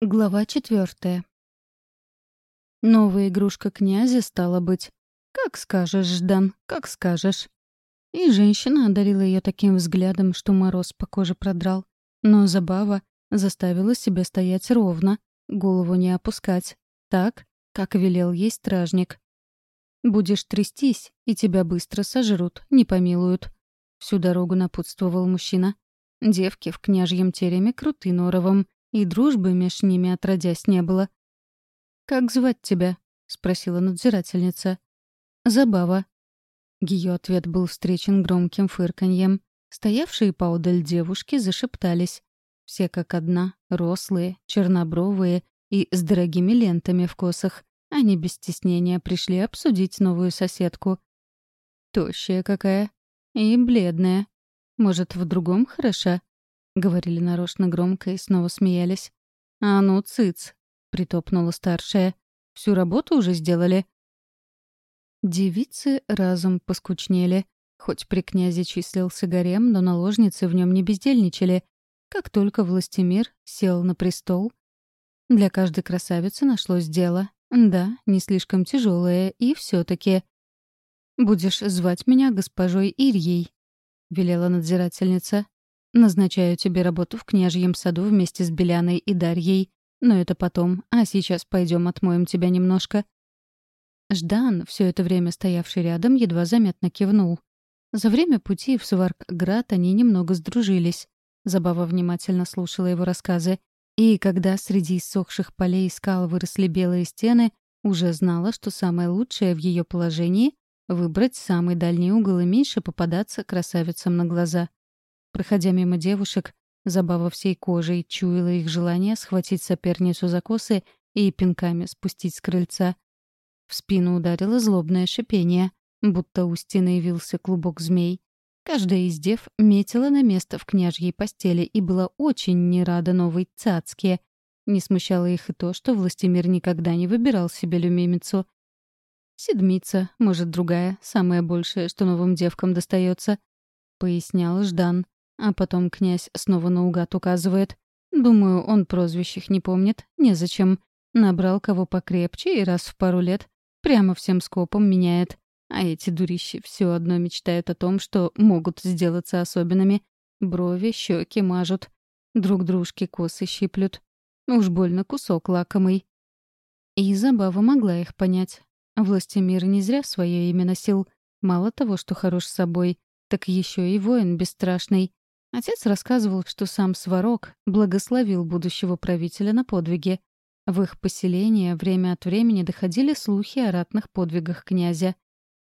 Глава четвертая. Новая игрушка князя стала быть. «Как скажешь, Ждан, как скажешь». И женщина одарила ее таким взглядом, что мороз по коже продрал. Но забава заставила себя стоять ровно, голову не опускать, так, как велел ей стражник. «Будешь трястись, и тебя быстро сожрут, не помилуют», — всю дорогу напутствовал мужчина. Девки в княжьем тереме круты норовом, и дружбы меж ними отродясь не было. «Как звать тебя?» — спросила надзирательница. «Забава». Ее ответ был встречен громким фырканьем. Стоявшие поодаль девушки зашептались. Все как одна, рослые, чернобровые и с дорогими лентами в косах. Они без стеснения пришли обсудить новую соседку. Тощая какая. И бледная. Может, в другом хороша? Говорили нарочно громко и снова смеялись. «А ну, цыц!» — притопнула старшая. «Всю работу уже сделали?» Девицы разом поскучнели. Хоть при князе числился гарем, но наложницы в нем не бездельничали. Как только Властимир сел на престол, для каждой красавицы нашлось дело. Да, не слишком тяжелое, и все таки «Будешь звать меня госпожой Ирьей», — велела надзирательница. Назначаю тебе работу в княжьем саду вместе с Беляной и Дарьей. Но это потом, а сейчас пойдем отмоем тебя немножко». Ждан, все это время стоявший рядом, едва заметно кивнул. За время пути в Сваркград они немного сдружились. Забава внимательно слушала его рассказы. И когда среди иссохших полей и скал выросли белые стены, уже знала, что самое лучшее в ее положении — выбрать самый дальний угол и меньше попадаться красавицам на глаза. Проходя мимо девушек, Забава всей кожей чуяла их желание схватить соперницу за косы и пинками спустить с крыльца. В спину ударило злобное шипение, будто у стены явился клубок змей. Каждая из дев метила на место в княжьей постели и была очень не рада новой цацке. Не смущало их и то, что Властимир никогда не выбирал себе люмимицу. «Седмица, может, другая, самое большее, что новым девкам достается», — пояснял Ждан. А потом князь снова наугад указывает. Думаю, он прозвищ не помнит. Незачем. Набрал кого покрепче и раз в пару лет прямо всем скопом меняет. А эти дурищи все одно мечтают о том, что могут сделаться особенными. Брови, щеки мажут. Друг дружке косы щиплют. Уж больно кусок лакомый. И забава могла их понять. Властемир не зря свое имя носил. Мало того, что хорош собой, так еще и воин бесстрашный. Отец рассказывал, что сам Сварог благословил будущего правителя на подвиги. В их поселение время от времени доходили слухи о ратных подвигах князя.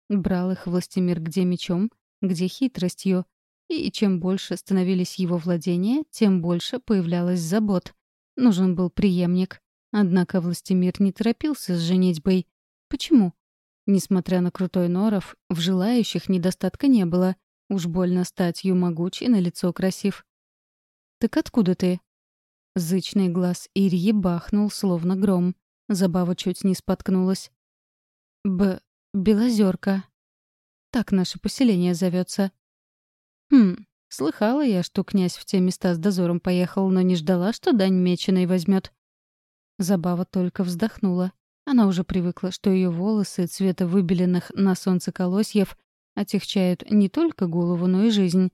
Брал их властемир где мечом, где хитростью. И чем больше становились его владения, тем больше появлялось забот. Нужен был преемник. Однако властемир не торопился с женитьбой. Почему? Несмотря на крутой норов, в желающих недостатка не было. Уж больно статью могучий, на лицо красив. «Так откуда ты?» Зычный глаз Ирьи бахнул, словно гром. Забава чуть не споткнулась. «Б... Белозерка. Так наше поселение зовется. «Хм, слыхала я, что князь в те места с дозором поехал, но не ждала, что дань меченой возьмет. Забава только вздохнула. Она уже привыкла, что ее волосы цвета выбеленных на солнце колосьев отягчают не только голову, но и жизнь.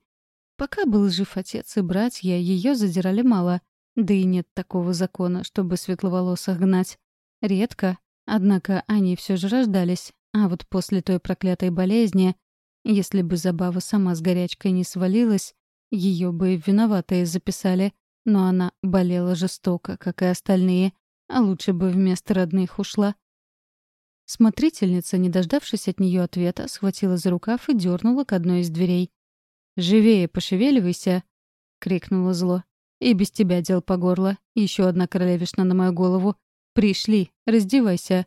Пока был жив отец и братья, ее задирали мало, да и нет такого закона, чтобы светловолосых гнать. Редко, однако они все же рождались, а вот после той проклятой болезни, если бы Забава сама с горячкой не свалилась, ее бы виноватые записали, но она болела жестоко, как и остальные, а лучше бы вместо родных ушла. Смотрительница, не дождавшись от нее ответа, схватила за рукав и дернула к одной из дверей. «Живее пошевеливайся!» — крикнула зло. «И без тебя дел по горло. Еще одна королевишна на мою голову. Пришли, раздевайся!»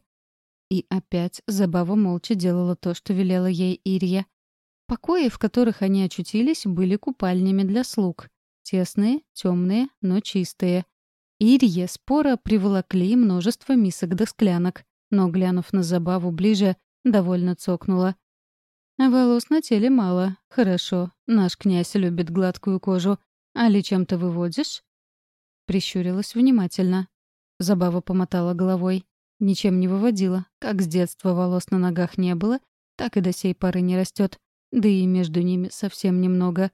И опять Забава молча делала то, что велела ей Ирия. Покои, в которых они очутились, были купальнями для слуг. Тесные, темные, но чистые. Ирье спора приволокли множество мисок да склянок но, глянув на забаву ближе, довольно цокнула. «Волос на теле мало. Хорошо. Наш князь любит гладкую кожу. Али чем-то выводишь?» Прищурилась внимательно. Забава помотала головой. Ничем не выводила. Как с детства волос на ногах не было, так и до сей поры не растет. Да и между ними совсем немного.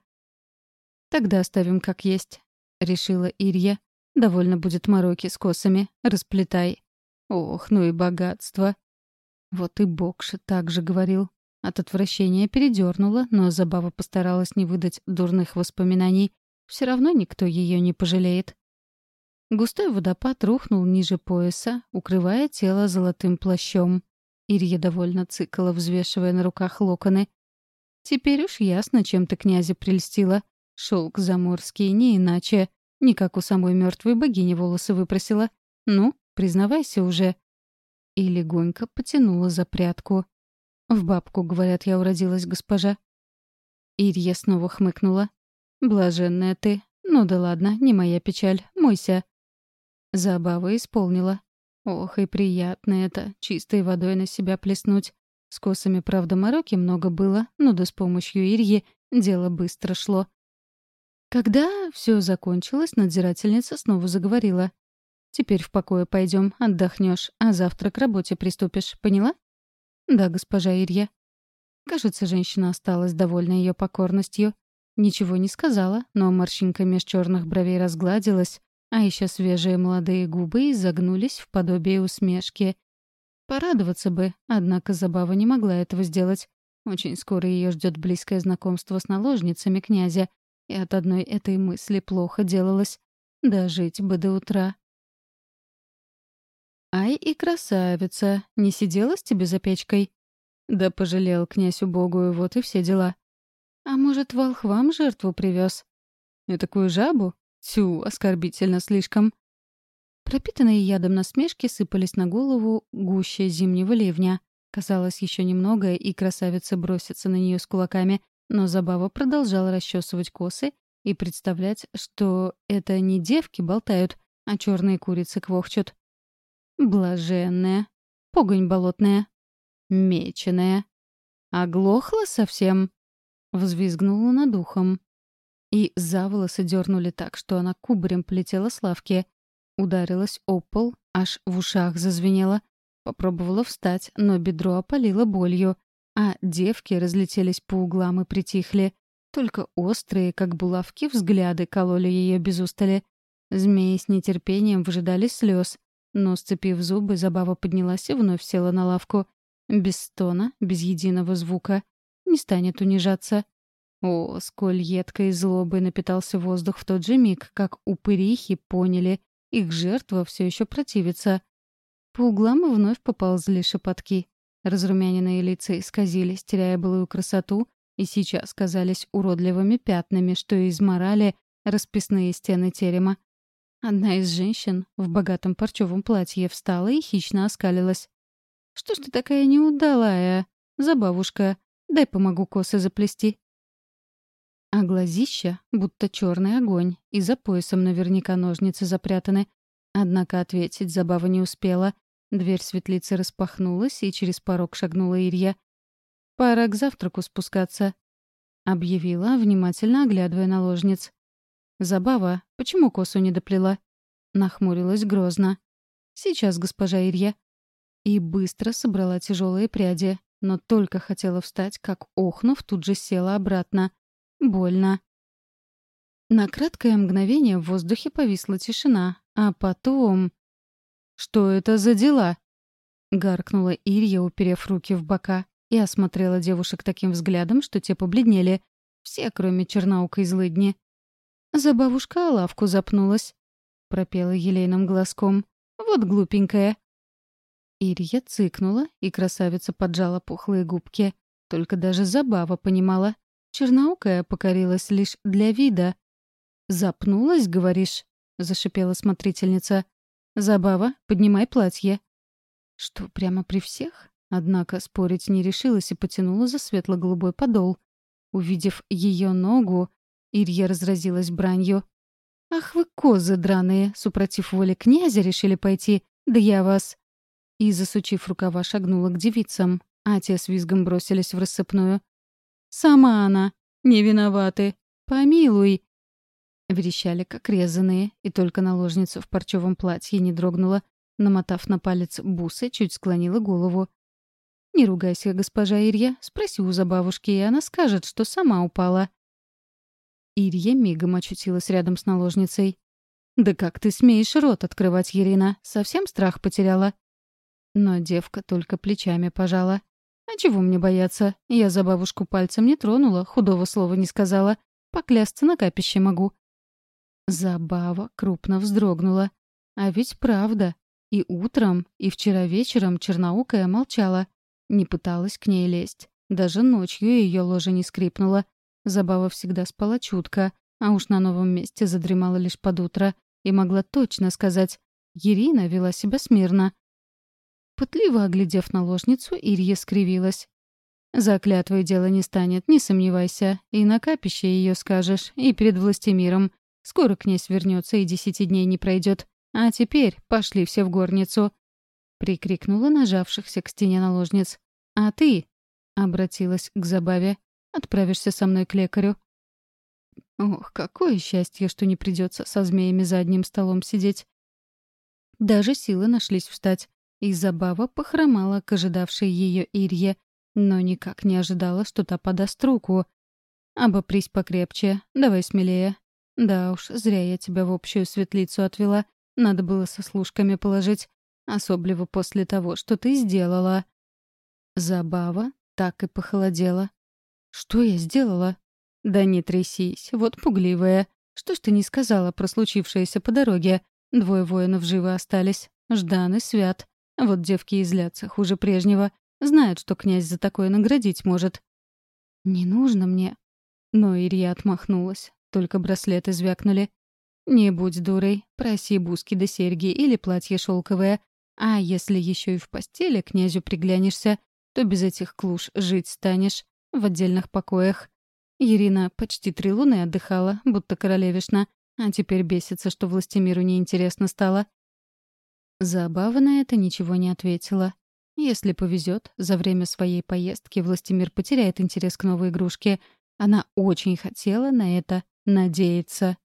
«Тогда оставим как есть», — решила Ирья. «Довольно будет мороки с косами. Расплетай». Ох, ну и богатство. Вот и Бокша так же говорил. От отвращения передернула, но Забава постаралась не выдать дурных воспоминаний. Все равно никто ее не пожалеет. Густой водопад рухнул ниже пояса, укрывая тело золотым плащом. Ирья довольно цикала, взвешивая на руках локоны. «Теперь уж ясно, чем ты князя прельстила. Шелк заморский, не иначе. Не как у самой мертвой богини волосы выпросила. Ну, признавайся уже». И легонько потянула за прядку. «В бабку, говорят, я уродилась, госпожа». Ирья снова хмыкнула. «Блаженная ты. Ну да ладно, не моя печаль. Мойся». Забава исполнила. Ох, и приятно это, чистой водой на себя плеснуть. С косами, правда, мороки много было, но да с помощью Ирьи дело быстро шло. Когда все закончилось, надзирательница снова заговорила. «Теперь в покое пойдем, отдохнешь, а завтра к работе приступишь, поняла?» «Да, госпожа Ирья». Кажется, женщина осталась довольна ее покорностью. Ничего не сказала, но морщинка меж черных бровей разгладилась, а еще свежие молодые губы изогнулись в подобие усмешки. Порадоваться бы, однако Забава не могла этого сделать. Очень скоро ее ждет близкое знакомство с наложницами князя, и от одной этой мысли плохо делалось. Дожить бы до утра. «Ай и красавица! Не сидела с тебе за печкой?» Да пожалел князь убогую, вот и все дела. «А может, волхвам жертву привез? «И такую жабу? Тю, оскорбительно слишком. Пропитанные ядом насмешки сыпались на голову гуще зимнего ливня. Казалось, еще немного, и красавица бросится на нее с кулаками, но Забава продолжала расчесывать косы и представлять, что это не девки болтают, а черные курицы квохчут. Блаженная, погонь болотная, меченая. Оглохла совсем, взвизгнула над ухом и за волосы дернули так, что она кубарем полетела с лавки. Ударилась о пол, аж в ушах зазвенело. Попробовала встать, но бедро опалило болью, а девки разлетелись по углам и притихли. Только острые, как булавки, взгляды кололи ее без устали. Змеи с нетерпением выжидали слез, но, сцепив зубы, Забава поднялась и вновь села на лавку. Без стона, без единого звука. Не станет унижаться. О, сколь едкой злобой напитался воздух в тот же миг, как упырихи поняли, их жертва все еще противится. По углам вновь поползли шепотки. Разрумяненные лица исказились, теряя былую красоту, и сейчас казались уродливыми пятнами, что изморали расписные стены терема. Одна из женщин в богатом парчевом платье встала и хищно оскалилась. «Что ж ты такая неудалая? Забавушка, дай помогу косы заплести». А глазища будто черный огонь, и за поясом наверняка ножницы запрятаны. Однако ответить забава не успела. Дверь светлицы распахнулась, и через порог шагнула Ирья. «Пора к завтраку спускаться», — объявила, внимательно оглядывая наложниц. «Забава, почему косу не доплела?» — нахмурилась грозно. «Сейчас, госпожа Ирья». И быстро собрала тяжелые пряди, но только хотела встать, как, охнув, тут же села обратно. Больно. На краткое мгновение в воздухе повисла тишина, а потом... «Что это за дела?» — гаркнула Ирья, уперев руки в бока, и осмотрела девушек таким взглядом, что те побледнели. Все, кроме чернаука и злыдни. «За бабушка о лавку запнулась», — пропела елейным глазком. «Вот глупенькая». Ирья цыкнула, и красавица поджала пухлые губки. Только даже забава понимала. Черноукая покорилась лишь для вида. «Запнулась, говоришь?» — зашипела смотрительница. «Забава, поднимай платье». Что, прямо при всех? Однако спорить не решилась и потянула за светло-голубой подол. Увидев ее ногу, Ирья разразилась бранью. «Ах вы козы драные! Супротив воли князя решили пойти! Да я вас!» И, засучив рукава, шагнула к девицам, а те с визгом бросились в рассыпную. «Сама она. Не виноваты. Помилуй». Верещали, как резаные, и только наложница в парчевом платье не дрогнула, намотав на палец бусы, чуть склонила голову. «Не ругайся, госпожа Ирья, спроси у забавушки, и она скажет, что сама упала». Ирья мигом очутилась рядом с наложницей. «Да как ты смеешь рот открывать, Ирина? Совсем страх потеряла?» Но девка только плечами пожала. «А чего мне бояться? Я за бабушку пальцем не тронула, худого слова не сказала. Поклясться на капище могу». Забава крупно вздрогнула. А ведь правда. И утром, и вчера вечером черноукая молчала. Не пыталась к ней лезть. Даже ночью ее ложе не скрипнула. Забава всегда спала чутко, а уж на новом месте задремала лишь под утро и могла точно сказать «Ирина вела себя смирно». Пытливо оглядев наложницу, Ирья скривилась. «За клятвой дело не станет, не сомневайся. И на капище ее скажешь, и перед властемиром. Скоро князь вернется и десяти дней не пройдет. А теперь пошли все в горницу!» Прикрикнула нажавшихся к стене наложниц. «А ты?» — обратилась к Забаве. «Отправишься со мной к лекарю». Ох, какое счастье, что не придется со змеями за одним столом сидеть. Даже силы нашлись встать, и Забава похромала к ожидавшей ее Ирье, но никак не ожидала, что та подаст руку. «Обопрись покрепче, давай смелее, да уж, зря я тебя в общую светлицу отвела. Надо было со служками положить. Особливо после того, что ты сделала. Забава так и похолодела. Что я сделала? Да не трясись, вот пугливая. Что ж ты не сказала про случившееся по дороге? Двое воинов живы остались. Ждан и Свят. Вот девки излятся хуже прежнего. Знают, что князь за такое наградить может. Не нужно мне. Но Ирия отмахнулась. Только браслеты звякнули. «Не будь дурой, проси буски да серьги или платье шелковое. А если еще и в постели князю приглянешься, то без этих клуш жить станешь в отдельных покоях. Ирина почти три луны отдыхала, будто королевишна, а теперь бесится, что властемиру неинтересно стало. Забава на это ничего не ответила. Если повезет, за время своей поездки Властимир потеряет интерес к новой игрушке. Она очень хотела на это надеяться.